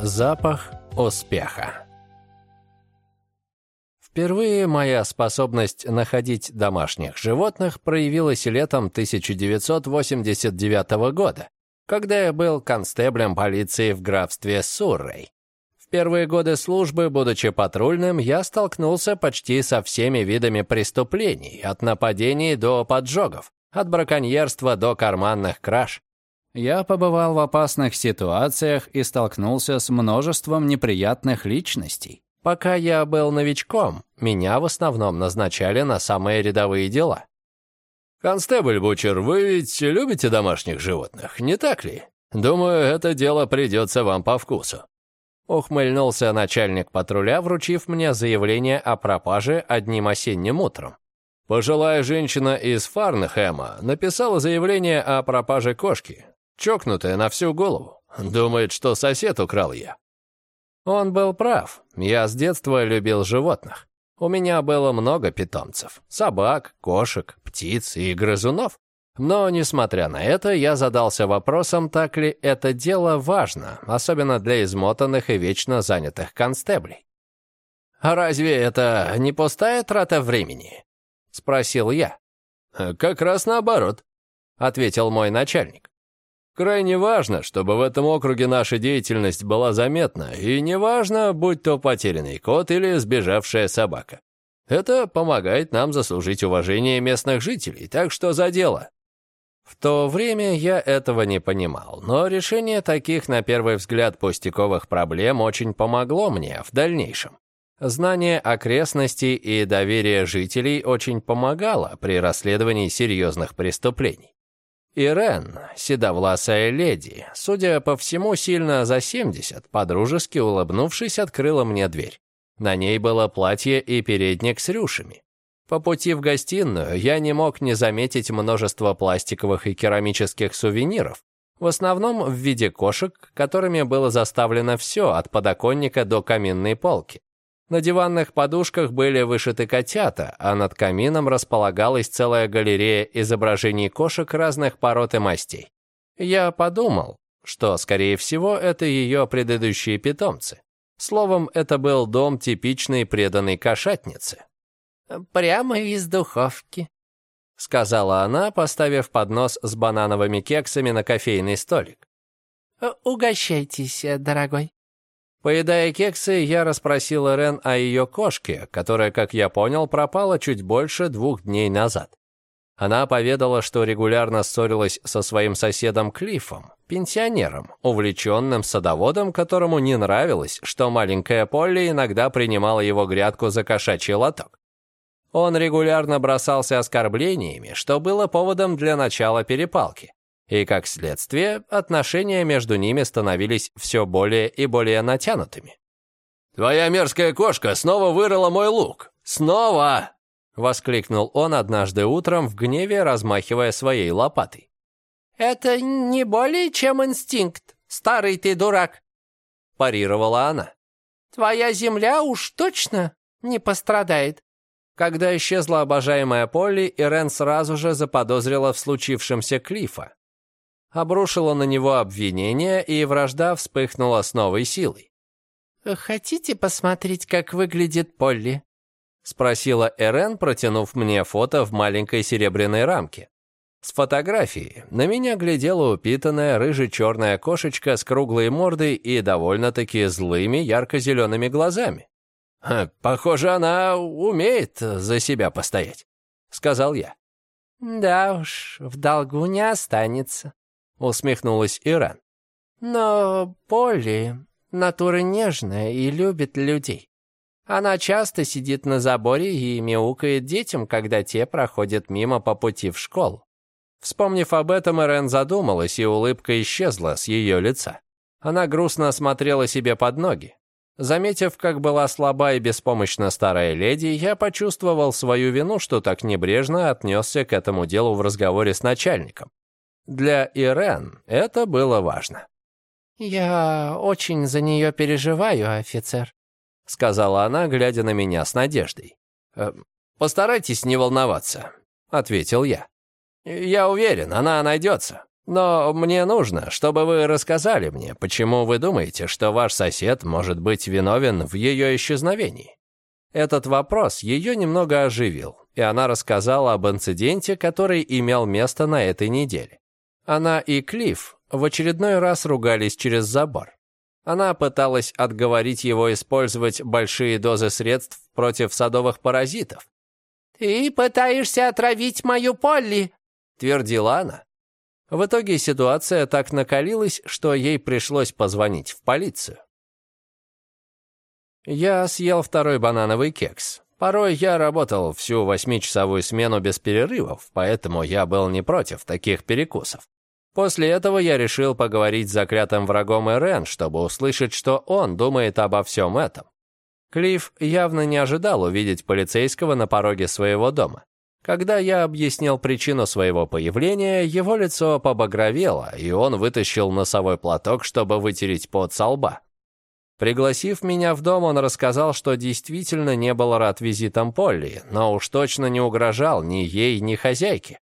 Запах успеха. Впервые моя способность находить домашних животных проявилась летом 1989 года, когда я был констеблем полиции в графстве Суррей. В первые годы службы, будучи патрульным, я столкнулся почти со всеми видами преступлений, от нападений до поджогов, от браконьерства до карманных краж. Я побывал в опасных ситуациях и столкнулся с множеством неприятных личностей. Пока я был новичком, меня в основном назначали на самые рядовые дела. «Констебль Бучер, вы ведь любите домашних животных, не так ли? Думаю, это дело придется вам по вкусу». Ухмыльнулся начальник патруля, вручив мне заявление о пропаже одним осенним утром. Пожилая женщина из Фарнхэма написала заявление о пропаже кошки. Чокнутая на всю голову. Думает, что сосед украл ее. Он был прав. Я с детства любил животных. У меня было много питомцев. Собак, кошек, птиц и грызунов. Но, несмотря на это, я задался вопросом, так ли это дело важно, особенно для измотанных и вечно занятых констеблей. «А разве это не пустая трата времени?» — спросил я. «Как раз наоборот», — ответил мой начальник. Крайне важно, чтобы в этом округе наша деятельность была заметна, и неважно, будь то потерянный кот или сбежавшая собака. Это помогает нам заслужить уважение местных жителей, так что за дело. В то время я этого не понимал, но решение таких, на первый взгляд, пустяковых проблем очень помогло мне в дальнейшем. Знание окрестностей и доверие жителей очень помогало при расследовании серьезных преступлений. Ирен, седовласая леди, судя по всему, сильно за 70, подружески улыбнувшись, открыла мне дверь. На ней было платье и передник с рюшами. По пути в гостиную я не мог не заметить множество пластиковых и керамических сувениров, в основном в виде кошек, которыми было заставлено все от подоконника до каминной полки. На диванных подушках были вышиты котята, а над камином располагалась целая галерея изображений кошек разных пород и мастей. Я подумал, что, скорее всего, это ее предыдущие питомцы. Словом, это был дом типичной преданной кошатницы. «Прямо из духовки», — сказала она, поставив поднос с банановыми кексами на кофейный столик. «Угощайтесь, дорогой». Поедая кексы, я расспросил Рен о ее кошке, которая, как я понял, пропала чуть больше двух дней назад. Она поведала, что регулярно ссорилась со своим соседом Клиффом, пенсионером, увлеченным садоводом, которому не нравилось, что маленькая Полли иногда принимала его грядку за кошачий лоток. Он регулярно бросался оскорблениями, что было поводом для начала перепалки и, как следствие, отношения между ними становились все более и более натянутыми. «Твоя мерзкая кошка снова вырыла мой лук! Снова!» — воскликнул он однажды утром в гневе, размахивая своей лопатой. «Это не более чем инстинкт, старый ты дурак», — парировала она. «Твоя земля уж точно не пострадает». Когда исчезла обожаемая Полли, Ирен сразу же заподозрила в случившемся Клифа обрушила на него обвинение, и вражда вспыхнула с новой силой. «Хотите посмотреть, как выглядит Полли?» — спросила Эрен, протянув мне фото в маленькой серебряной рамке. С фотографии на меня глядела упитанная рыже-черная кошечка с круглой мордой и довольно-таки злыми ярко-зелеными глазами. «Похоже, она умеет за себя постоять», — сказал я. «Да уж, в долгу не останется», усмехнулась Иран. Но Полли натура нежная и любит людей. Она часто сидит на заборе и мяукает детям, когда те проходят мимо по пути в школу. Вспомнив об этом, Ирен задумалась, и улыбка исчезла с ее лица. Она грустно смотрела себе под ноги. Заметив, как была слаба и беспомощна старая леди, я почувствовал свою вину, что так небрежно отнесся к этому делу в разговоре с начальником. Для Ирен это было важно. «Я очень за нее переживаю, офицер», — сказала она, глядя на меня с надеждой. «Э, «Постарайтесь не волноваться», — ответил я. «Я уверен, она найдется. Но мне нужно, чтобы вы рассказали мне, почему вы думаете, что ваш сосед может быть виновен в ее исчезновении. Этот вопрос ее немного оживил, и она рассказала об инциденте, который имел место на этой неделе. Она и Клифф в очередной раз ругались через забор. Она пыталась отговорить его использовать большие дозы средств против садовых паразитов. «Ты пытаешься отравить мою Полли», — твердила она. В итоге ситуация так накалилась, что ей пришлось позвонить в полицию. Я съел второй банановый кекс. Порой я работал всю восьмичасовую смену без перерывов, поэтому я был не против таких перекусов. После этого я решил поговорить с заклятым врагом Ирен, чтобы услышать, что он думает обо всем этом. Клифф явно не ожидал увидеть полицейского на пороге своего дома. Когда я объяснил причину своего появления, его лицо побагровело, и он вытащил носовой платок, чтобы вытереть пот со лба. Пригласив меня в дом, он рассказал, что действительно не был рад визитам Полли, но уж точно не угрожал ни ей, ни хозяйке.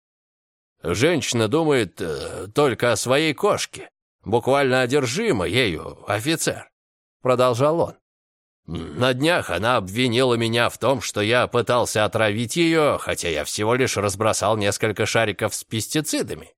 Женщина думает э, только о своей кошке. Буквально одержима ею, офицер», — продолжал он. «На днях она обвинила меня в том, что я пытался отравить ее, хотя я всего лишь разбросал несколько шариков с пестицидами».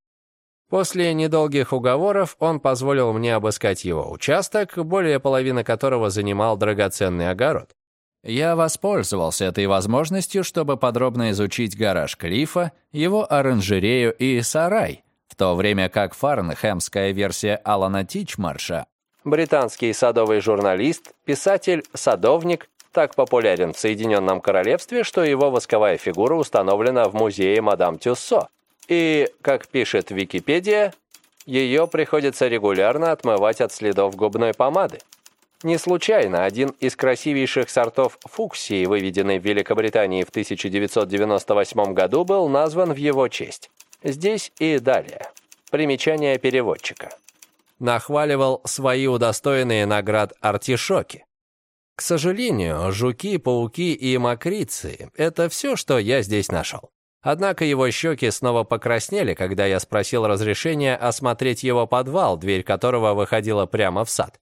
После недолгих уговоров он позволил мне обыскать его участок, более половины которого занимал драгоценный огород. Я воспользовался этой возможностью, чтобы подробно изучить гараж Клифа, его оранжерею и сарай, в то время как фарнхэмская версия Алана Тичмарша, британский садовый журналист, писатель, садовник, так популярен в Соединенном Королевстве, что его восковая фигура установлена в музее Мадам Тюссо. И, как пишет Википедия, ее приходится регулярно отмывать от следов губной помады. Не случайно один из красивейших сортов фуксии, выведенный в Великобритании в 1998 году, был назван в его честь. Здесь и далее. Примечание переводчика. Нахваливал свои удостоенные наград артишоки. К сожалению, жуки, пауки и мокрицы — это все, что я здесь нашел. Однако его щеки снова покраснели, когда я спросил разрешения осмотреть его подвал, дверь которого выходила прямо в сад.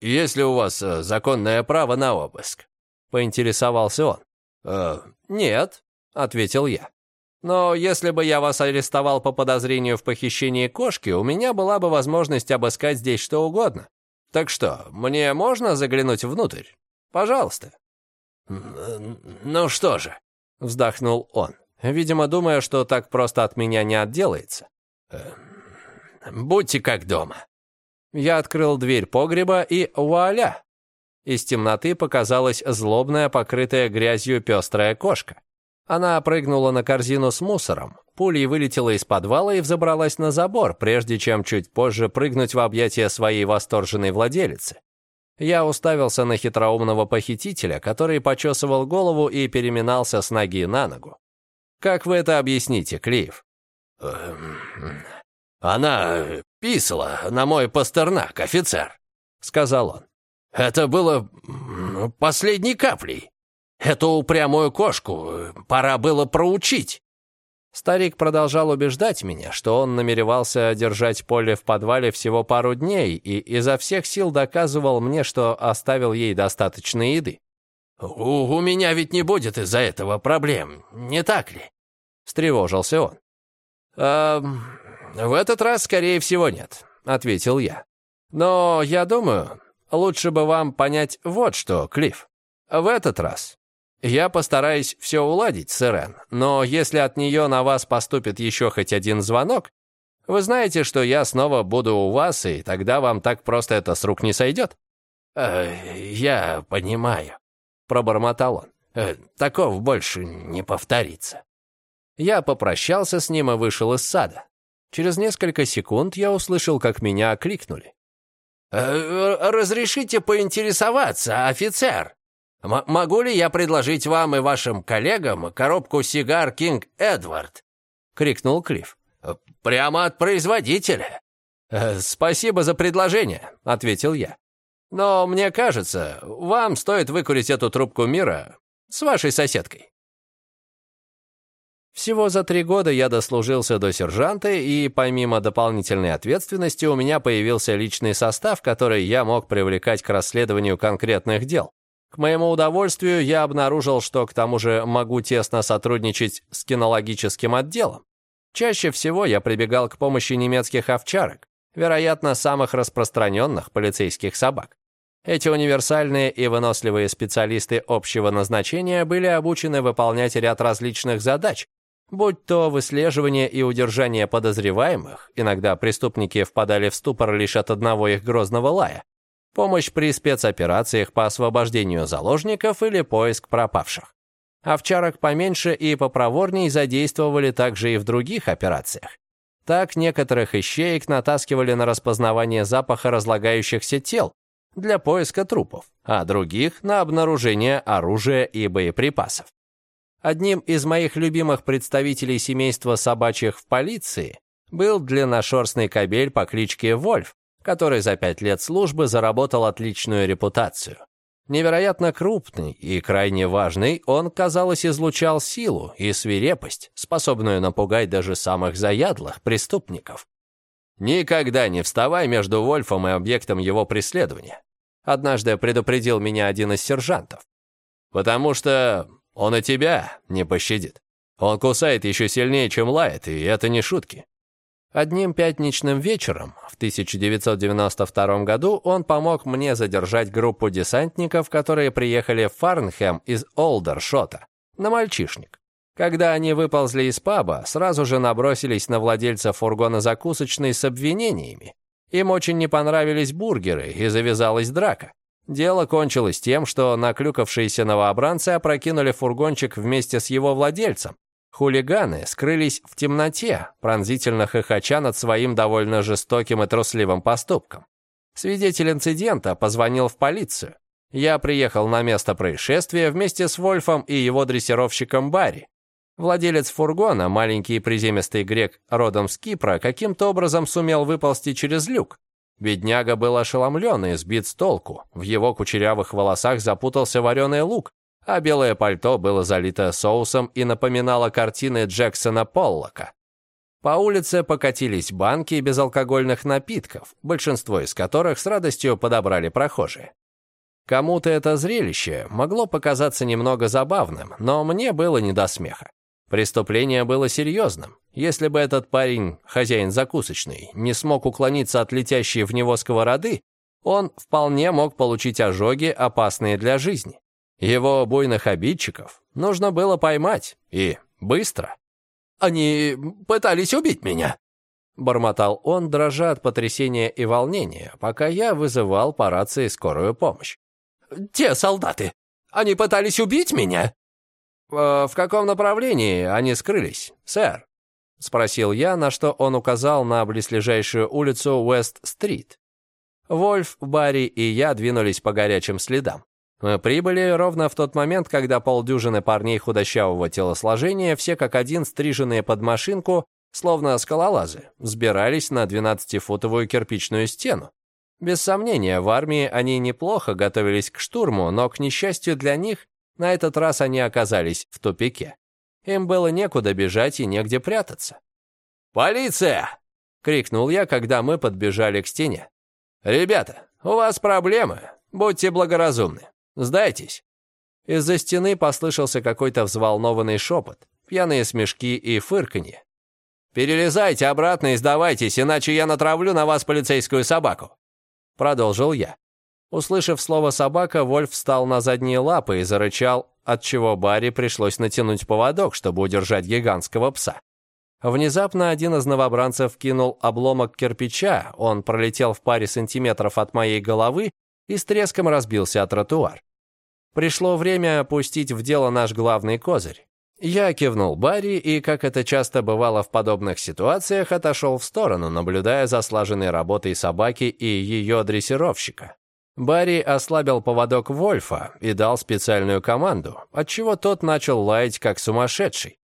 «Есть ли у вас э, законное право на обыск?» — поинтересовался он. «Э, «Нет», — ответил я. «Но если бы я вас арестовал по подозрению в похищении кошки, у меня была бы возможность обыскать здесь что угодно. Так что, мне можно заглянуть внутрь? Пожалуйста». «Ну что же», — вздохнул он, видимо, думая, что так просто от меня не отделается. «Э, «Будьте как дома». Я открыл дверь погреба и вуаля! Из темноты показалась злобная, покрытая грязью пестрая кошка. Она прыгнула на корзину с мусором, пулей вылетела из подвала и взобралась на забор, прежде чем чуть позже прыгнуть в объятия своей восторженной владелицы. Я уставился на хитроумного похитителя, который почесывал голову и переминался с ноги на ногу. «Как вы это объясните, Клифф?» эм, «Она писала на мой пастернак, офицер», — сказал он. «Это было последней каплей. Эту упрямую кошку пора было проучить». Старик продолжал убеждать меня, что он намеревался держать поле в подвале всего пару дней и изо всех сил доказывал мне, что оставил ей достаточно еды. «У, у меня ведь не будет из-за этого проблем, не так ли?» — встревожился он. «Эм, «В этот раз, скорее всего, нет», — ответил я. «Но я думаю, лучше бы вам понять вот что, Клифф. В этот раз я постараюсь все уладить с Ирен, но если от нее на вас поступит еще хоть один звонок, вы знаете, что я снова буду у вас, и тогда вам так просто это с рук не сойдет». «Э, «Я понимаю», — пробормотал он. «Э, «Таков больше не повторится». Я попрощался с ним и вышел из сада. Через несколько секунд я услышал, как меня окликнули. «Э, «Разрешите поинтересоваться, офицер? М могу ли я предложить вам и вашим коллегам коробку сигар «Кинг Эдвард»?» — крикнул Клифф. «Прямо от производителя». «Э, «Спасибо за предложение», — ответил я. «Но мне кажется, вам стоит выкурить эту трубку мира с вашей соседкой». Всего за три года я дослужился до сержанта, и помимо дополнительной ответственности у меня появился личный состав, который я мог привлекать к расследованию конкретных дел. К моему удовольствию я обнаружил, что к тому же могу тесно сотрудничать с кинологическим отделом. Чаще всего я прибегал к помощи немецких овчарок, вероятно, самых распространенных полицейских собак. Эти универсальные и выносливые специалисты общего назначения были обучены выполнять ряд различных задач, будь то выслеживание и удержание подозреваемых, иногда преступники впадали в ступор лишь от одного их грозного лая, помощь при спецоперациях по освобождению заложников или поиск пропавших. Овчарок поменьше и попроворней задействовали также и в других операциях. Так некоторых ищеек натаскивали на распознавание запаха разлагающихся тел для поиска трупов, а других — на обнаружение оружия и боеприпасов. Одним из моих любимых представителей семейства собачьих в полиции был длинношерстный кобель по кличке Вольф, который за пять лет службы заработал отличную репутацию. Невероятно крупный и крайне важный, он, казалось, излучал силу и свирепость, способную напугать даже самых заядлых преступников. «Никогда не вставай между Вольфом и объектом его преследования», однажды предупредил меня один из сержантов. «Потому что он и тебя не пощадит. Он кусает еще сильнее, чем лает, и это не шутки. Одним пятничным вечером в 1992 году он помог мне задержать группу десантников, которые приехали в Фарнхэм из Олдершота, на мальчишник. Когда они выползли из паба, сразу же набросились на владельца фургона закусочной с обвинениями. Им очень не понравились бургеры, и завязалась драка. Дело кончилось тем, что наклюкавшиеся новобранцы опрокинули фургончик вместе с его владельцем, Хулиганы скрылись в темноте, пронзительно хохоча над своим довольно жестоким и трусливым поступком. Свидетель инцидента позвонил в полицию. Я приехал на место происшествия вместе с Вольфом и его дрессировщиком Барри. Владелец фургона, маленький приземистый грек родом с Кипра, каким-то образом сумел выползти через люк. Бедняга был ошеломлен и сбит с толку. В его кучерявых волосах запутался вареный лук, а белое пальто было залито соусом и напоминало картины Джексона Поллока. По улице покатились банки безалкогольных напитков, большинство из которых с радостью подобрали прохожие. Кому-то это зрелище могло показаться немного забавным, но мне было не до смеха. Преступление было серьезным. Если бы этот парень, хозяин закусочной, не смог уклониться от летящей в него сковороды, он вполне мог получить ожоги, опасные для жизни. Его буйных обидчиков нужно было поймать, и быстро. «Они пытались убить меня», — бормотал он, дрожа от потрясения и волнения, пока я вызывал по рации скорую помощь. «Те солдаты! Они пытались убить меня?» «Э, «В каком направлении они скрылись, сэр?» — спросил я, на что он указал на близлежащую улицу Уэст-стрит. Вольф, Барри и я двинулись по горячим следам. Мы прибыли ровно в тот момент, когда полдюжины парней худощавого телосложения, все как один стриженные под машинку, словно скалолазы, взбирались на 12-футовую кирпичную стену. Без сомнения, в армии они неплохо готовились к штурму, но, к несчастью для них, на этот раз они оказались в тупике. Им было некуда бежать и негде прятаться. «Полиция!» — крикнул я, когда мы подбежали к стене. «Ребята, у вас проблемы. Будьте благоразумны. Сдайтесь!» Из-за стены послышался какой-то взволнованный шепот, пьяные смешки и фырканье. «Перелезайте обратно и сдавайтесь, иначе я натравлю на вас полицейскую собаку!» Продолжил я. Услышав слово «собака», Вольф встал на задние лапы и зарычал, отчего Барри пришлось натянуть поводок, чтобы удержать гигантского пса. Внезапно один из новобранцев кинул обломок кирпича, он пролетел в паре сантиметров от моей головы и с треском разбился о тротуар. Пришло время опустить в дело наш главный козырь. Я кивнул Барри и, как это часто бывало в подобных ситуациях, отошел в сторону, наблюдая за слаженной работой собаки и ее дрессировщика. Барри ослабил поводок Вольфа и дал специальную команду, отчего тот начал лаять как сумасшедший.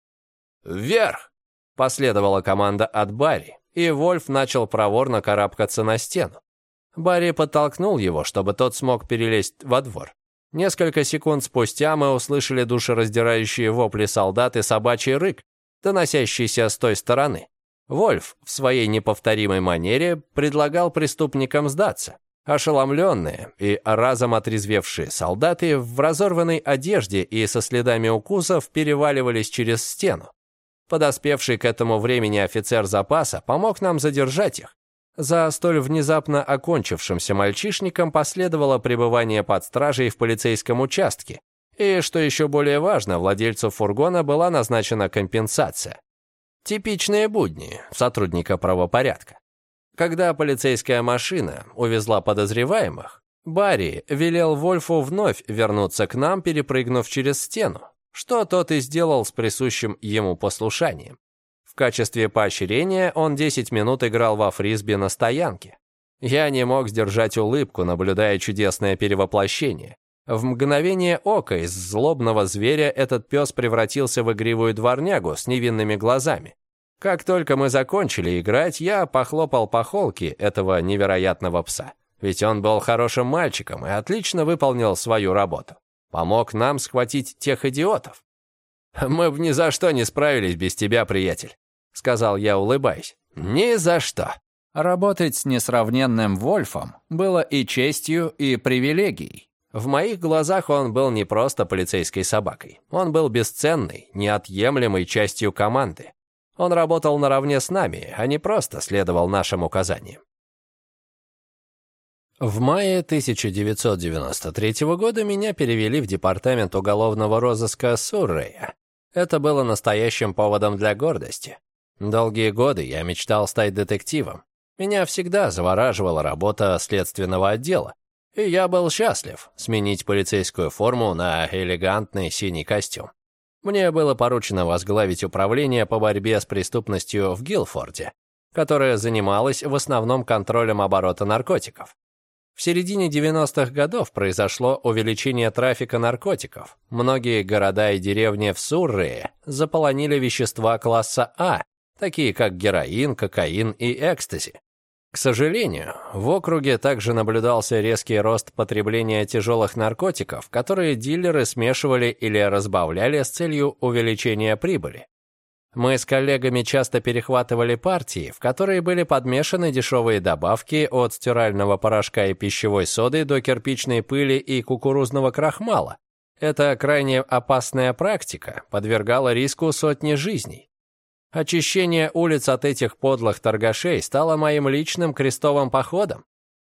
«Вверх!» — последовала команда от Барри, и Вольф начал проворно карабкаться на стену. Барри подтолкнул его, чтобы тот смог перелезть во двор. Несколько секунд спустя мы услышали душераздирающие вопли солдат и собачий рык. доносящийся с той стороны. Вольф в своей неповторимой манере предлагал преступникам сдаться. Ошеломленные и разом отрезвевшие солдаты в разорванной одежде и со следами укусов переваливались через стену. Подоспевший к этому времени офицер запаса помог нам задержать их. За столь внезапно окончившимся мальчишником последовало пребывание под стражей в полицейском участке. И, что еще более важно, владельцу фургона была назначена компенсация. Типичные будни сотрудника правопорядка. Когда полицейская машина увезла подозреваемых, Барри велел Вольфу вновь вернуться к нам, перепрыгнув через стену, что тот и сделал с присущим ему послушанием. В качестве поощрения он 10 минут играл во фрисби на стоянке. Я не мог сдержать улыбку, наблюдая чудесное перевоплощение. В мгновение ока из злобного зверя этот пес превратился в игривую дворнягу с невинными глазами. Как только мы закончили играть, я похлопал по холке этого невероятного пса. Ведь он был хорошим мальчиком и отлично выполнил свою работу. Помог нам схватить тех идиотов. «Мы бы ни за что не справились без тебя, приятель», — сказал я, улыбаясь. «Ни за что». Работать с несравненным Вольфом было и честью, и привилегией. В моих глазах он был не просто полицейской собакой. Он был бесценной, неотъемлемой частью команды. Он работал наравне с нами, а не просто следовал нашим указаниям. В мае 1993 года меня перевели в департамент уголовного розыска Суррея. Это было настоящим поводом для гордости. Долгие годы я мечтал стать детективом. Меня всегда завораживала работа следственного отдела, и я был счастлив сменить полицейскую форму на элегантный синий костюм. Мне было поручено возглавить управление по борьбе с преступностью в Гилфорде, которое занималось в основном контролем оборота наркотиков. В середине 90-х годов произошло увеличение трафика наркотиков. Многие города и деревни в Суррее заполонили вещества класса А, такие как героин, кокаин и экстази. К сожалению, в округе также наблюдался резкий рост потребления тяжелых наркотиков, которые дилеры смешивали или разбавляли с целью увеличения прибыли. Мы с коллегами часто перехватывали партии, в которые были подмешаны дешевые добавки от стирального порошка и пищевой соды до кирпичной пыли и кукурузного крахмала. Эта крайне опасная практика подвергала риску сотни жизней. Очищение улиц от этих подлых торгашей стало моим личным крестовым походом.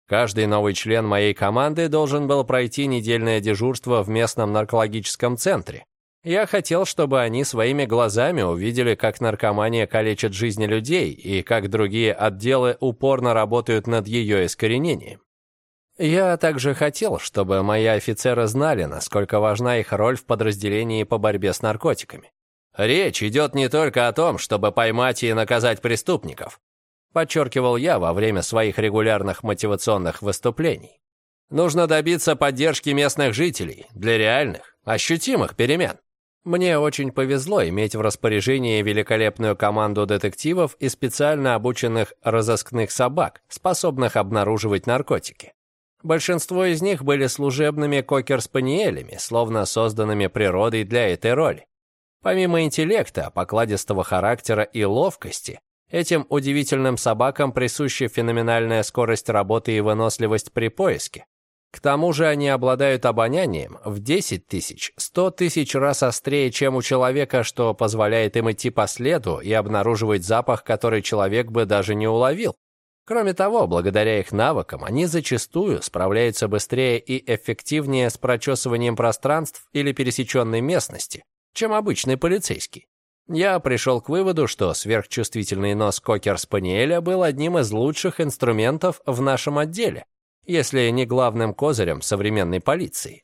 Каждый новый член моей команды должен был пройти недельное дежурство в местном наркологическом центре. Я хотел, чтобы они своими глазами увидели, как наркомания калечит жизни людей и как другие отделы упорно работают над ее искоренением. Я также хотел, чтобы мои офицеры знали, насколько важна их роль в подразделении по борьбе с наркотиками. Речь идет не только о том, чтобы поймать и наказать преступников, подчеркивал я во время своих регулярных мотивационных выступлений. Нужно добиться поддержки местных жителей для реальных, ощутимых перемен. Мне очень повезло иметь в распоряжении великолепную команду детективов и специально обученных разыскных собак, способных обнаруживать наркотики. Большинство из них были служебными кокер-спаниелями, словно созданными природой для этой роли. Помимо интеллекта, покладистого характера и ловкости, этим удивительным собакам присуща феноменальная скорость работы и выносливость при поиске. К тому же они обладают обонянием в 10 тысяч, 100 тысяч раз острее, чем у человека, что позволяет им идти по следу и обнаруживать запах, который человек бы даже не уловил. Кроме того, благодаря их навыкам, они зачастую справляются быстрее и эффективнее с прочесыванием пространств или пересеченной местности, чем обычный полицейский. Я пришел к выводу, что сверхчувствительный нос кокер-спаниеля был одним из лучших инструментов в нашем отделе, если не главным козырем современной полиции.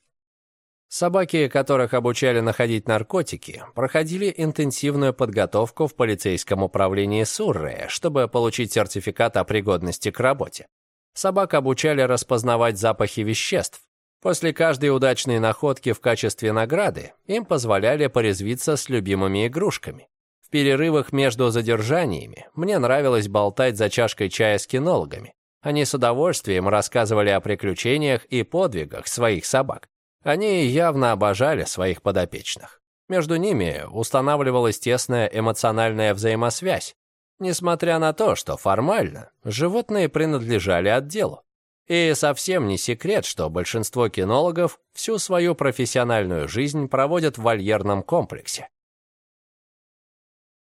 Собаки, которых обучали находить наркотики, проходили интенсивную подготовку в полицейском управлении Сурре, чтобы получить сертификат о пригодности к работе. Собак обучали распознавать запахи веществ, После каждой удачной находки в качестве награды им позволяли порезвиться с любимыми игрушками. В перерывах между задержаниями мне нравилось болтать за чашкой чая с кинологами. Они с удовольствием рассказывали о приключениях и подвигах своих собак. Они явно обожали своих подопечных. Между ними устанавливалась тесная эмоциональная взаимосвязь, несмотря на то, что формально животные принадлежали отделу. И совсем не секрет, что большинство кинологов всю свою профессиональную жизнь проводят в вольерном комплексе.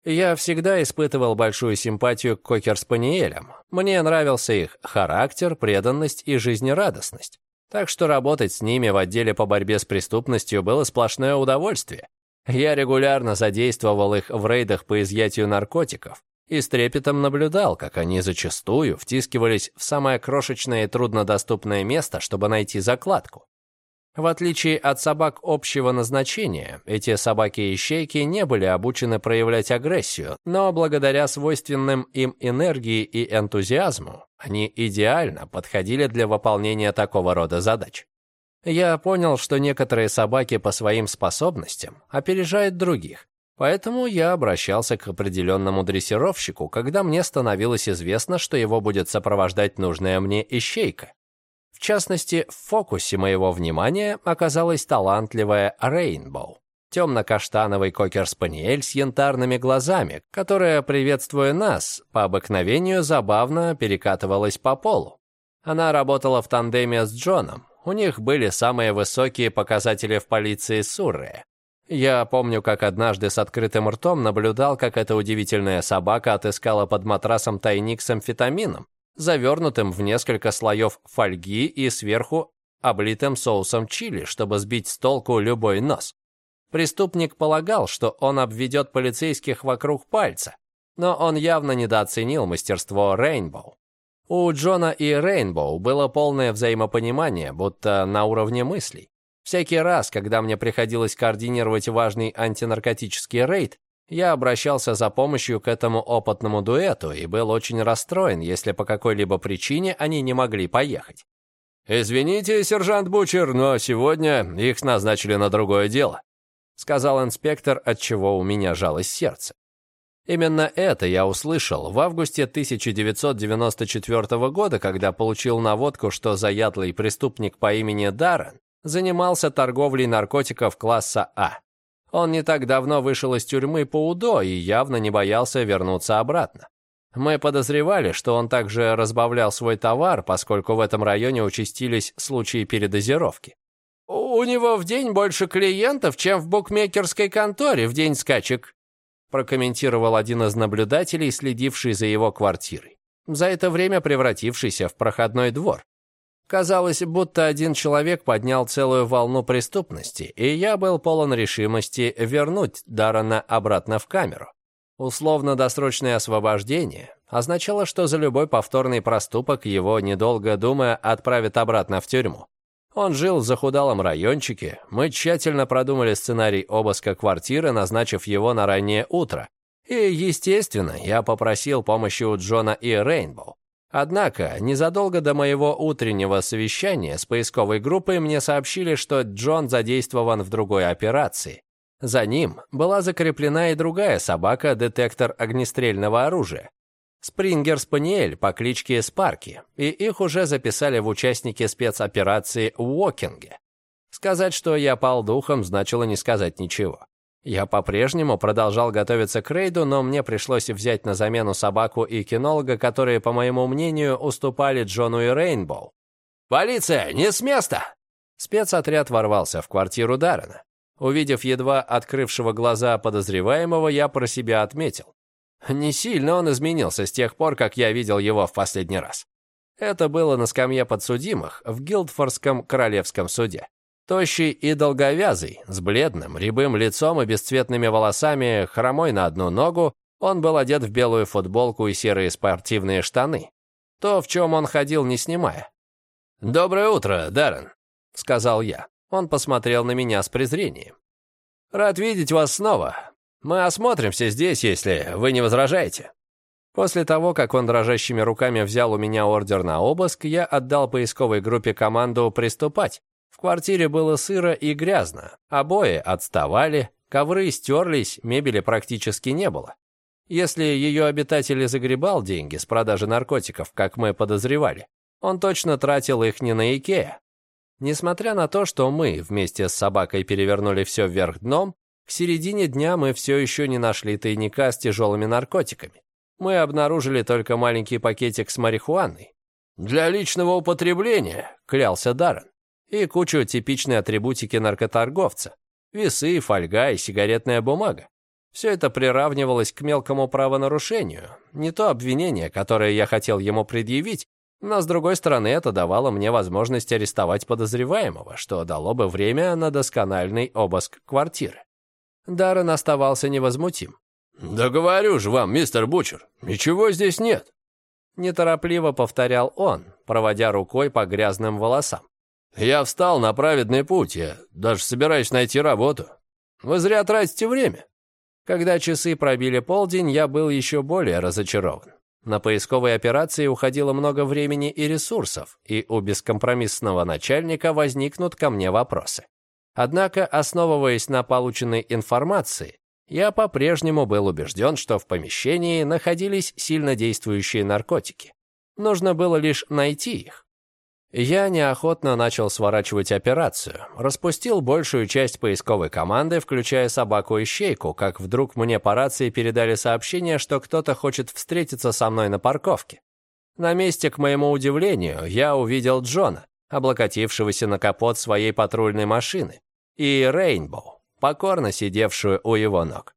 Я всегда испытывал большую симпатию к кокер-спаниелям. Мне нравился их характер, преданность и жизнерадостность. Так что работать с ними в отделе по борьбе с преступностью было сплошное удовольствие. Я регулярно задействовал их в рейдах по изъятию наркотиков и с трепетом наблюдал, как они зачастую втискивались в самое крошечное и труднодоступное место, чтобы найти закладку. В отличие от собак общего назначения, эти собаки-ищейки не были обучены проявлять агрессию, но благодаря свойственным им энергии и энтузиазму, они идеально подходили для выполнения такого рода задач. Я понял, что некоторые собаки по своим способностям опережают других, поэтому я обращался к определенному дрессировщику, когда мне становилось известно, что его будет сопровождать нужная мне ищейка. В частности, в фокусе моего внимания оказалась талантливая Рейнбоу. Темно-каштановый кокер-спаниель с янтарными глазами, которая, приветствуя нас, по обыкновению забавно перекатывалась по полу. Она работала в тандеме с Джоном. У них были самые высокие показатели в полиции Сурре. Я помню, как однажды с открытым ртом наблюдал, как эта удивительная собака отыскала под матрасом тайник с амфетамином, завернутым в несколько слоев фольги и сверху облитым соусом чили, чтобы сбить с толку любой нос. Преступник полагал, что он обведет полицейских вокруг пальца, но он явно недооценил мастерство Рейнбоу. У Джона и Рейнбоу было полное взаимопонимание, будто на уровне мыслей. Всякий раз, когда мне приходилось координировать важный антинаркотический рейд, я обращался за помощью к этому опытному дуэту и был очень расстроен, если по какой-либо причине они не могли поехать. «Извините, сержант Бучер, но сегодня их назначили на другое дело», сказал инспектор, от чего у меня жалось сердце. Именно это я услышал в августе 1994 года, когда получил наводку, что заядлый преступник по имени Даррен занимался торговлей наркотиков класса А. Он не так давно вышел из тюрьмы по УДО и явно не боялся вернуться обратно. Мы подозревали, что он также разбавлял свой товар, поскольку в этом районе участились случаи передозировки. «У него в день больше клиентов, чем в букмекерской конторе в день скачек», прокомментировал один из наблюдателей, следивший за его квартирой, за это время превратившийся в проходной двор. Казалось, будто один человек поднял целую волну преступности, и я был полон решимости вернуть Даррена обратно в камеру. Условно-досрочное освобождение означало, что за любой повторный проступок его, недолго думая, отправят обратно в тюрьму. Он жил в захудалом райончике, мы тщательно продумали сценарий обыска квартиры, назначив его на раннее утро. И, естественно, я попросил помощи у Джона и Рейнбоу. Однако, незадолго до моего утреннего совещания с поисковой группой мне сообщили, что Джон задействован в другой операции. За ним была закреплена и другая собака-детектор огнестрельного оружия. Спрингер-спаниель по кличке Спарки, и их уже записали в участники спецоперации Уокинге. Сказать, что я пал духом, значило не сказать ничего. Я по-прежнему продолжал готовиться к рейду, но мне пришлось взять на замену собаку и кинолога, которые, по моему мнению, уступали Джону и Рейнбоу. «Полиция, не с места!» Спецотряд ворвался в квартиру Даррена. Увидев едва открывшего глаза подозреваемого, я про себя отметил. Не сильно он изменился с тех пор, как я видел его в последний раз. Это было на скамье подсудимых в Гилдфордском королевском суде. Тощий и долговязый, с бледным, рябым лицом и бесцветными волосами, хромой на одну ногу, он был одет в белую футболку и серые спортивные штаны. То, в чем он ходил, не снимая. «Доброе утро, Даррен», — сказал я. Он посмотрел на меня с презрением. «Рад видеть вас снова. Мы осмотримся здесь, если вы не возражаете». После того, как он дрожащими руками взял у меня ордер на обыск, я отдал поисковой группе команду приступать, в квартире было сыро и грязно, обои отставали, ковры стерлись, мебели практически не было. Если ее обитатель загребал деньги с продажи наркотиков, как мы подозревали, он точно тратил их не на Икеа. Несмотря на то, что мы вместе с собакой перевернули все вверх дном, К середине дня мы все еще не нашли тайника с тяжелыми наркотиками. Мы обнаружили только маленький пакетик с марихуаной. «Для личного употребления», — клялся Даррен. И кучу типичной атрибутики наркоторговца. Весы, фольга и сигаретная бумага. Все это приравнивалось к мелкому правонарушению. Не то обвинение, которое я хотел ему предъявить, но, с другой стороны, это давало мне возможность арестовать подозреваемого, что дало бы время на доскональный обыск квартиры. Даррен оставался невозмутим. «Да говорю же вам, мистер Бучер, ничего здесь нет!» Неторопливо повторял он, проводя рукой по грязным волосам. «Я встал на праведный путь, я даже собираюсь найти работу. Вы зря тратите время. Когда часы пробили полдень, я был еще более разочарован. На поисковые операции уходило много времени и ресурсов, и у бескомпромиссного начальника возникнут ко мне вопросы. Однако, основываясь на полученной информации, я по-прежнему был убежден, что в помещении находились сильнодействующие наркотики. Нужно было лишь найти их. Я неохотно начал сворачивать операцию, распустил большую часть поисковой команды, включая собаку и щейку, как вдруг мне по рации передали сообщение, что кто-то хочет встретиться со мной на парковке. На месте, к моему удивлению, я увидел Джона, облокотившегося на капот своей патрульной машины, и Рейнбоу, покорно сидевшую у его ног.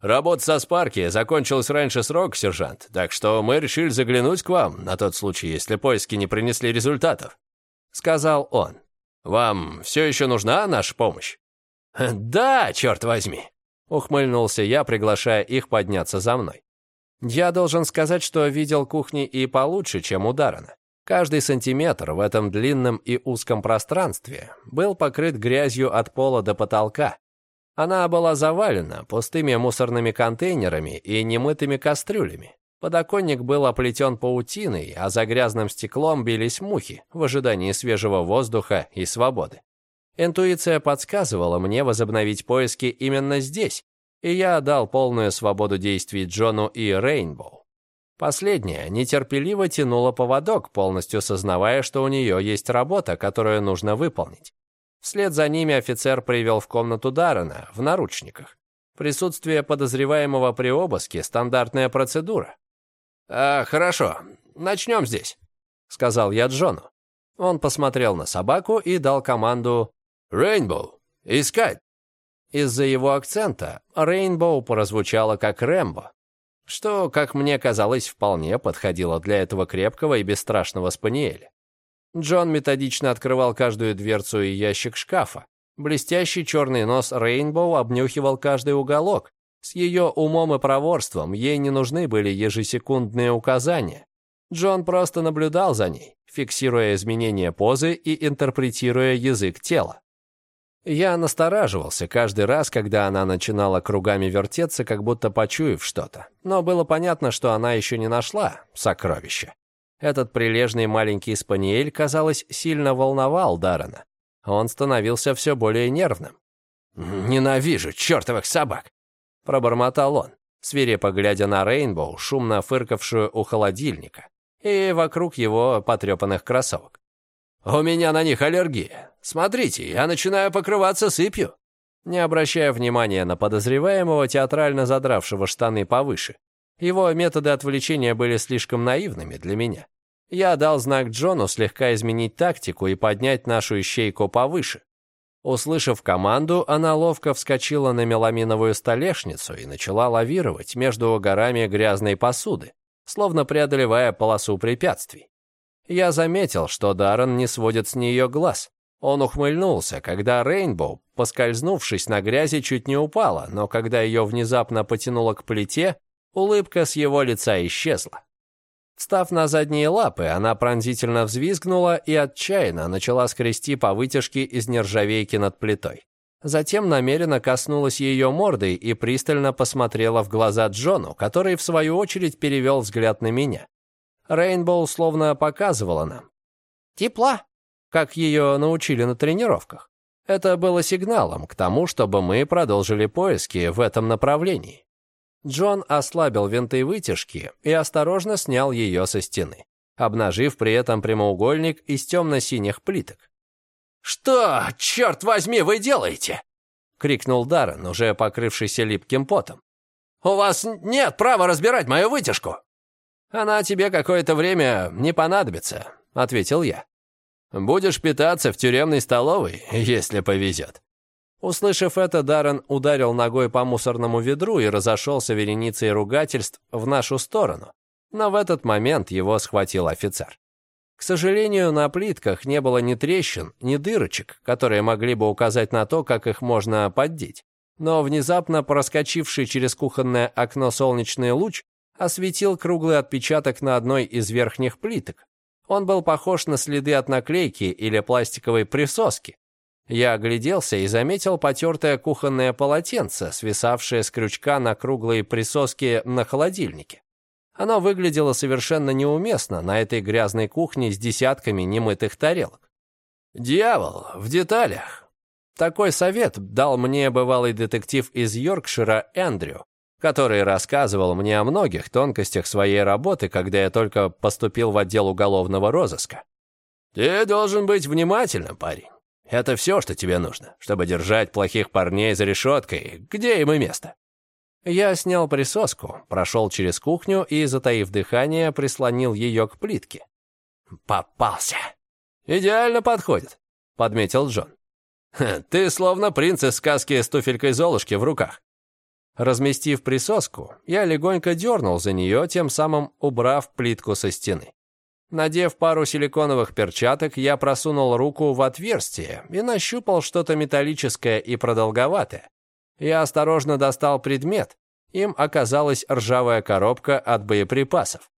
Работа со Спарки закончилась раньше срока, сержант, так что мы решили заглянуть к вам на тот случай, если поиски не принесли результатов», — сказал он. «Вам все еще нужна наша помощь?» «Да, черт возьми», — ухмыльнулся я, приглашая их подняться за мной. Я должен сказать, что видел кухни и получше, чем у Даррена. Каждый сантиметр в этом длинном и узком пространстве был покрыт грязью от пола до потолка, она была завалена пустыми мусорными контейнерами и немытыми кастрюлями. Подоконник был оплетен паутиной, а за грязным стеклом бились мухи в ожидании свежего воздуха и свободы. Интуиция подсказывала мне возобновить поиски именно здесь, и я дал полную свободу действий Джону и Рейнбоу. Последняя нетерпеливо тянула поводок, полностью сознавая, что у нее есть работа, которую нужно выполнить. Вслед за ними офицер привел в комнату Даррена в наручниках. Присутствие подозреваемого при обыске – стандартная процедура. «А, «Хорошо, начнем здесь», — сказал я Джону. Он посмотрел на собаку и дал команду «Рейнбоу, искать!». Из-за его акцента «Рейнбоу» прозвучало как «Рэмбо», что, как мне казалось, вполне подходило для этого крепкого и бесстрашного спаниеля. Джон методично открывал каждую дверцу и ящик шкафа. Блестящий черный нос Рейнбоу обнюхивал каждый уголок. С ее умом и проворством ей не нужны были ежесекундные указания. Джон просто наблюдал за ней, фиксируя изменения позы и интерпретируя язык тела. Я настораживался каждый раз, когда она начинала кругами вертеться, как будто почуяв что-то. Но было понятно, что она еще не нашла сокровища. Этот прилежный маленький спаниель, казалось, сильно волновал Даррена. Он становился все более нервным. «Ненавижу чертовых собак!» — пробормотал он, свирепо глядя на Рейнбоу, шумно фыркавшую у холодильника, и вокруг его потрепанных кроссовок. «У меня на них аллергия. Смотрите, я начинаю покрываться сыпью». Не обращая внимания на подозреваемого, театрально задравшего штаны повыше, его методы отвлечения были слишком наивными для меня. Я дал знак Джону слегка изменить тактику и поднять нашу ищейку повыше. Услышав команду, она ловко вскочила на меламиновую столешницу и начала лавировать между горами грязной посуды, словно преодолевая полосу препятствий. Я заметил, что Даррен не сводит с нее глаз. Он ухмыльнулся, когда Рейнбоу, поскользнувшись на грязи, чуть не упала, но когда ее внезапно потянуло к плите, Улыбка с его лица исчезла. Встав на задние лапы, она пронзительно взвизгнула и отчаянно начала скрести по вытяжке из нержавейки над плитой. Затем намеренно коснулась ее мордой и пристально посмотрела в глаза Джону, который, в свою очередь, перевел взгляд на меня. Рейнбоу словно показывала нам. «Тепла», как ее научили на тренировках. Это было сигналом к тому, чтобы мы продолжили поиски в этом направлении. Джон ослабил винты вытяжки и осторожно снял ее со стены, обнажив при этом прямоугольник из темно-синих плиток. «Что, черт возьми, вы делаете?» — крикнул Даррен, уже покрывшийся липким потом. «У вас нет права разбирать мою вытяжку!» «Она тебе какое-то время не понадобится», — ответил я. «Будешь питаться в тюремной столовой, если повезет». Услышав это, Даррен ударил ногой по мусорному ведру и разошелся вереницей ругательств в нашу сторону. Но в этот момент его схватил офицер. К сожалению, на плитках не было ни трещин, ни дырочек, которые могли бы указать на то, как их можно поддеть. Но внезапно проскочивший через кухонное окно солнечный луч осветил круглый отпечаток на одной из верхних плиток. Он был похож на следы от наклейки или пластиковой присоски. Я огляделся и заметил потертое кухонное полотенце, свисавшее с крючка на круглой присоске на холодильнике. Оно выглядело совершенно неуместно на этой грязной кухне с десятками немытых тарелок. «Дьявол в деталях!» Такой совет дал мне бывалый детектив из Йоркшира Эндрю, который рассказывал мне о многих тонкостях своей работы, когда я только поступил в отдел уголовного розыска. «Ты должен быть внимательным, парень. Это все, что тебе нужно, чтобы держать плохих парней за решеткой, где им и место». Я снял присоску, прошел через кухню и, затаив дыхание, прислонил ее к плитке. «Попался!» «Идеально подходит», — подметил Джон. «Ты словно принц из сказки с туфелькой Золушки в руках». Разместив присоску, я легонько дернул за нее, тем самым убрав плитку со стены. Надев пару силиконовых перчаток, я просунул руку в отверстие и нащупал что-то металлическое и продолговатое. Я осторожно достал предмет. Им оказалась ржавая коробка от боеприпасов.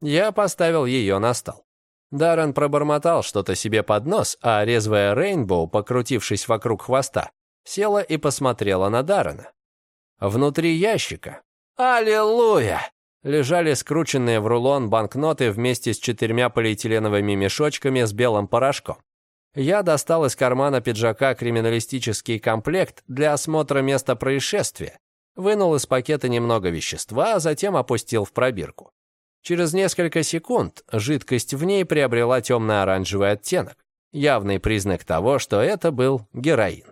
Я поставил ее на стол. Даррен пробормотал что-то себе под нос, а резвая Рейнбоу, покрутившись вокруг хвоста, села и посмотрела на Даррена. Внутри ящика, аллилуйя, лежали скрученные в рулон банкноты вместе с четырьмя полиэтиленовыми мешочками с белым порошком. Я достал из кармана пиджака криминалистический комплект для осмотра места происшествия, вынул из пакета немного вещества, а затем опустил в пробирку. Через несколько секунд жидкость в ней приобрела темно-оранжевый оттенок, явный признак того, что это был героин.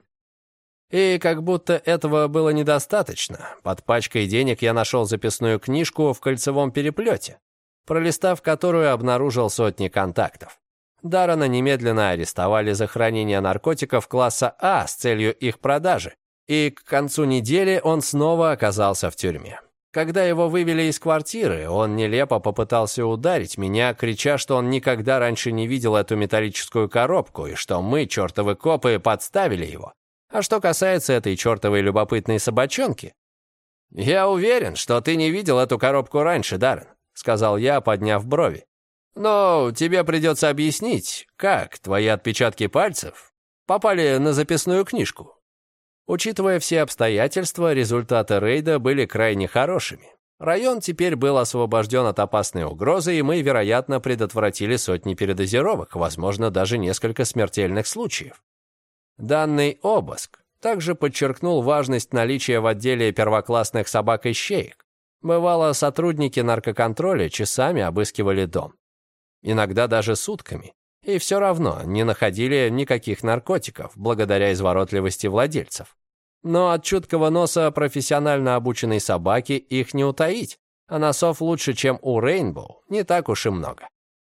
И как будто этого было недостаточно, под пачкой денег я нашел записную книжку в кольцевом переплете, пролистав которую обнаружил сотни контактов. Дарана немедленно арестовали за хранение наркотиков класса А с целью их продажи, и к концу недели он снова оказался в тюрьме. Когда его вывели из квартиры, он нелепо попытался ударить меня, крича, что он никогда раньше не видел эту металлическую коробку и что мы, чертовы копы, подставили его. А что касается этой чертовой любопытной собачонки... «Я уверен, что ты не видел эту коробку раньше, Даррен», — сказал я, подняв брови. «Но тебе придется объяснить, как твои отпечатки пальцев попали на записную книжку». Учитывая все обстоятельства, результаты рейда были крайне хорошими. Район теперь был освобожден от опасной угрозы, и мы, вероятно, предотвратили сотни передозировок, возможно, даже несколько смертельных случаев. Данный обыск также подчеркнул важность наличия в отделе первоклассных собак-ищеек. Бывало, сотрудники наркоконтроля часами обыскивали дом. Иногда даже сутками. И все равно не находили никаких наркотиков, благодаря изворотливости владельцев. Но от чуткого носа профессионально обученной собаки их не утаить, а носов лучше, чем у Рейнбоу, не так уж и много.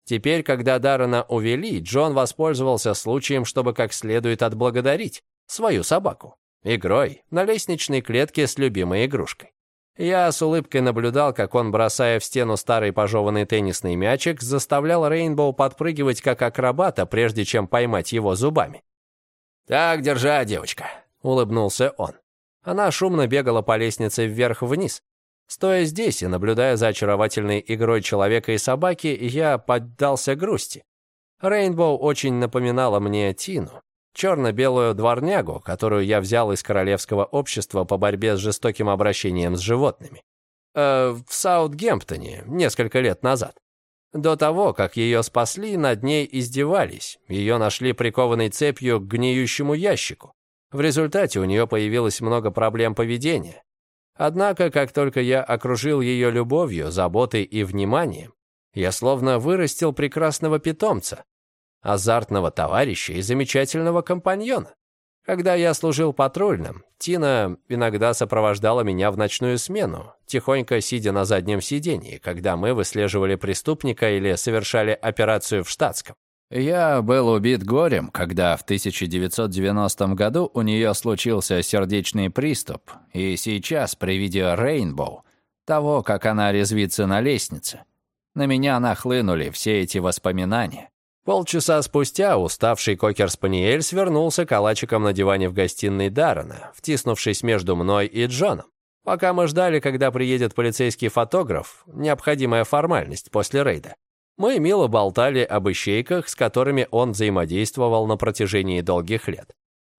Теперь, когда Даррена увели, Джон воспользовался случаем, чтобы как следует отблагодарить свою собаку. Игрой на лестничной клетке с любимой игрушкой. Я с улыбкой наблюдал, как он, бросая в стену старый пожеванный теннисный мячик, заставлял Рейнбоу подпрыгивать как акробата, прежде чем поймать его зубами. «Так держа, девочка», — улыбнулся он. Она шумно бегала по лестнице вверх-вниз, Стоя здесь и наблюдая за очаровательной игрой человека и собаки, я поддался грусти. Рейнбоу очень напоминала мне Тину, черно-белую дворнягу, которую я взял из королевского общества по борьбе с жестоким обращением с животными. Э, в Саутгемптоне несколько лет назад. До того, как ее спасли, над ней издевались. Ее нашли прикованной цепью к гниющему ящику. В результате у нее появилось много проблем поведения. Однако, как только я окружил ее любовью, заботой и вниманием, я словно вырастил прекрасного питомца, азартного товарища и замечательного компаньона. Когда я служил патрульным, Тина иногда сопровождала меня в ночную смену, тихонько сидя на заднем сиденье, когда мы выслеживали преступника или совершали операцию в штатском. Я был убит горем, когда в 1990 году у нее случился сердечный приступ, и сейчас при виде Рейнбоу, того, как она резвится на лестнице, на меня нахлынули все эти воспоминания. Полчаса спустя уставший кокер-спаниель свернулся калачиком на диване в гостиной Даррена, втиснувшись между мной и Джоном. Пока мы ждали, когда приедет полицейский фотограф, необходимая формальность после рейда, мы мило болтали об ищейках, с которыми он взаимодействовал на протяжении долгих лет.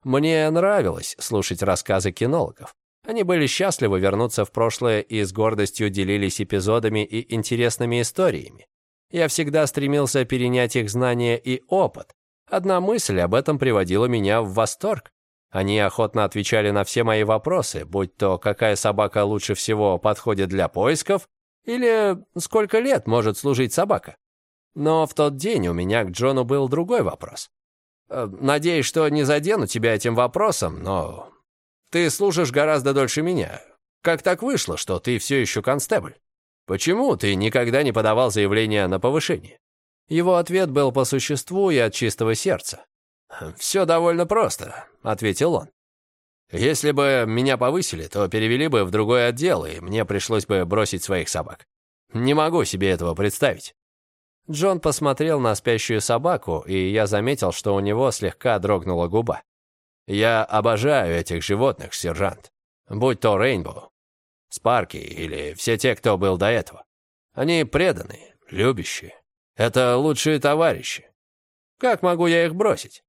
Мне нравилось слушать рассказы кинологов. Они были счастливы вернуться в прошлое и с гордостью делились эпизодами и интересными историями. Я всегда стремился перенять их знания и опыт. Одна мысль об этом приводила меня в восторг. Они охотно отвечали на все мои вопросы, будь то какая собака лучше всего подходит для поисков, или сколько лет может служить собака. Но в тот день у меня к Джону был другой вопрос. «Э, «Надеюсь, что не задену тебя этим вопросом, но ты служишь гораздо дольше меня. Как так вышло, что ты все еще констебль?» «Почему ты никогда не подавал заявление на повышение?» Его ответ был по существу и от чистого сердца. «Все довольно просто», — ответил он. «Если бы меня повысили, то перевели бы в другой отдел, и мне пришлось бы бросить своих собак. Не могу себе этого представить». Джон посмотрел на спящую собаку, и я заметил, что у него слегка дрогнула губа. «Я обожаю этих животных, сержант. Будь то Рейнбоу, Спарки или все те, кто был до этого. Они преданные, любящие. Это лучшие товарищи. Как могу я их бросить?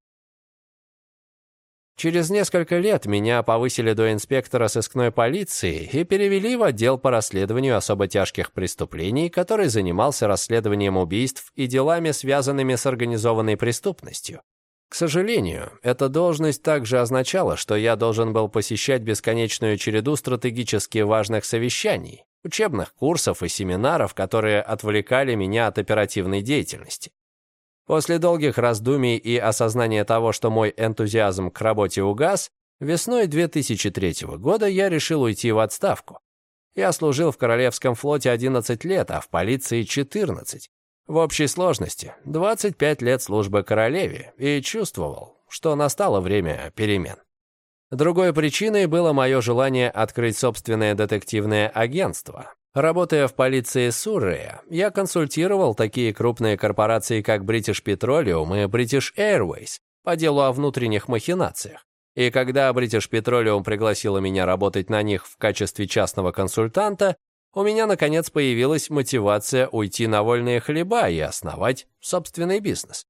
Через несколько лет меня повысили до инспектора сыскной полиции и перевели в отдел по расследованию особо тяжких преступлений, который занимался расследованием убийств и делами, связанными с организованной преступностью. К сожалению, эта должность также означала, что я должен был посещать бесконечную череду стратегически важных совещаний, учебных курсов и семинаров, которые отвлекали меня от оперативной деятельности. После долгих раздумий и осознания того, что мой энтузиазм к работе угас, весной 2003 года я решил уйти в отставку. Я служил в Королевском флоте 11 лет, а в полиции 14, в общей сложности 25 лет службы королеве и чувствовал, что настало время перемен. Другой причиной было мое желание открыть собственное детективное агентство. Работая в полиции Суррея, я консультировал такие крупные корпорации, как British Petroleum и British Airways по делу о внутренних махинациях. И когда British Petroleum пригласила меня работать на них в качестве частного консультанта, у меня, наконец, появилась мотивация уйти на вольные хлеба и основать собственный бизнес.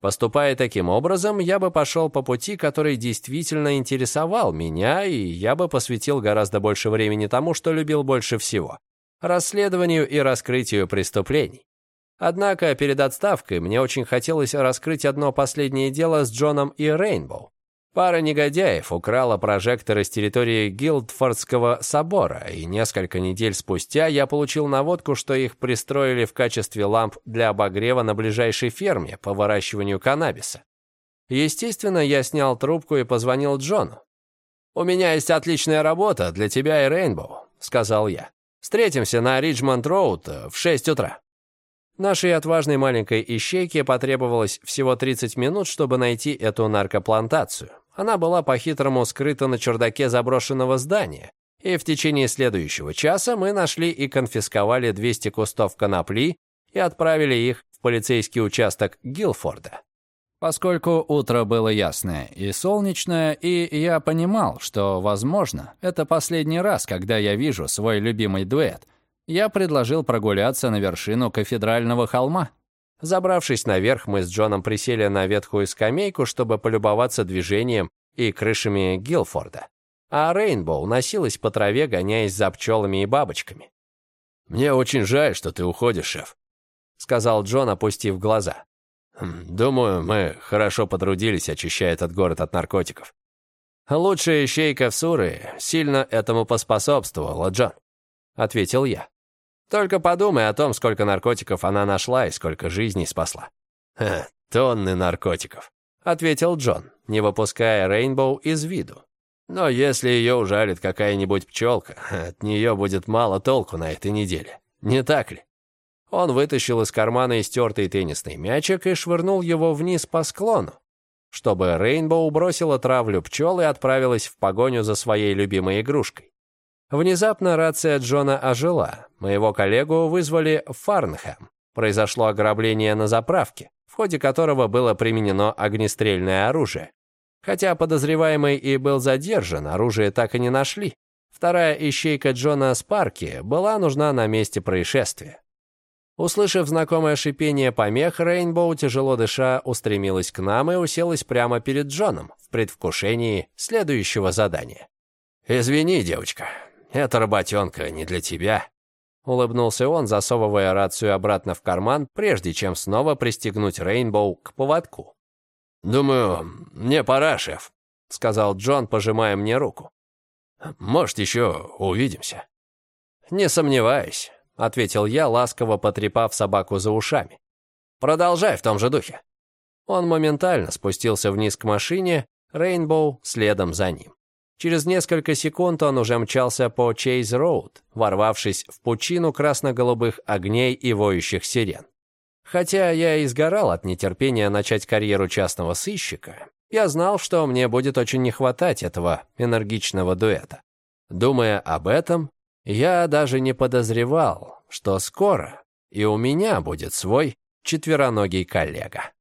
Поступая таким образом, я бы пошел по пути, который действительно интересовал меня, и я бы посвятил гораздо больше времени тому, что любил больше всего – расследованию и раскрытию преступлений. Однако перед отставкой мне очень хотелось раскрыть одно последнее дело с Джоном и Рейнбоу. Пара негодяев украла прожекторы с территории Гилдфордского собора, и несколько недель спустя я получил наводку, что их пристроили в качестве ламп для обогрева на ближайшей ферме по выращиванию каннабиса. Естественно, я снял трубку и позвонил Джону. «У меня есть отличная работа для тебя и Рейнбоу», — сказал я. «Встретимся на Риджмонд-Роуд в 6 утра». Нашей отважной маленькой ищейке потребовалось всего 30 минут, чтобы найти эту наркоплантацию. Она была по-хитрому скрыта на чердаке заброшенного здания, и в течение следующего часа мы нашли и конфисковали 200 кустов конопли и отправили их в полицейский участок Гилфорда. Поскольку утро было ясное и солнечное, и я понимал, что, возможно, это последний раз, когда я вижу свой любимый дуэт, я предложил прогуляться на вершину кафедрального холма. Забравшись наверх, мы с Джоном присели на ветхую скамейку, чтобы полюбоваться движением и крышами Гилфорда. А Рейнбоу носилась по траве, гоняясь за пчелами и бабочками. «Мне очень жаль, что ты уходишь, шеф», — сказал Джон, опустив глаза. «Хм, «Думаю, мы хорошо потрудились, очищая этот город от наркотиков». «Лучшая ищейка в Суры сильно этому поспособствовала, Джон», — ответил я. Только подумай о том, сколько наркотиков она нашла и сколько жизней спасла. Тонны наркотиков. ответил Джон, не выпуская Рейнбоу из виду. «Но если ее ужалит какая-нибудь пчелка, от нее будет мало толку на этой неделе. Не так ли?» Он вытащил из кармана истертый теннисный мячик и швырнул его вниз по склону, чтобы Рейнбоу бросила травлю пчел и отправилась в погоню за своей любимой игрушкой. Внезапно рация Джона ожила. Моего коллегу вызвали в Фарнхэм. Произошло ограбление на заправке, в ходе которого было применено огнестрельное оружие. Хотя подозреваемый и был задержан, оружие так и не нашли. Вторая ищейка Джона Спарки была нужна на месте происшествия. Услышав знакомое шипение помех, Рейнбоу, тяжело дыша, устремилась к нам и уселась прямо перед Джоном в предвкушении следующего задания. «Извини, девочка, эта работенка не для тебя», — улыбнулся он, засовывая рацию обратно в карман, прежде чем снова пристегнуть Рейнбоу к поводку. «Думаю, мне пора, шеф», — сказал Джон, пожимая мне руку. «Может, еще увидимся». «Не сомневаюсь», — ответил я, ласково потрепав собаку за ушами. «Продолжай в том же духе». Он моментально спустился вниз к машине, Рейнбоу следом за ним. Через несколько секунд он уже мчался по Чейз-Роуд, ворвавшись в пучину красно-голубых огней и воющих сирен. Хотя я и сгорал от нетерпения начать карьеру частного сыщика, я знал, что мне будет очень не хватать этого энергичного дуэта. Думая об этом, я даже не подозревал, что скоро и у меня будет свой четвероногий коллега.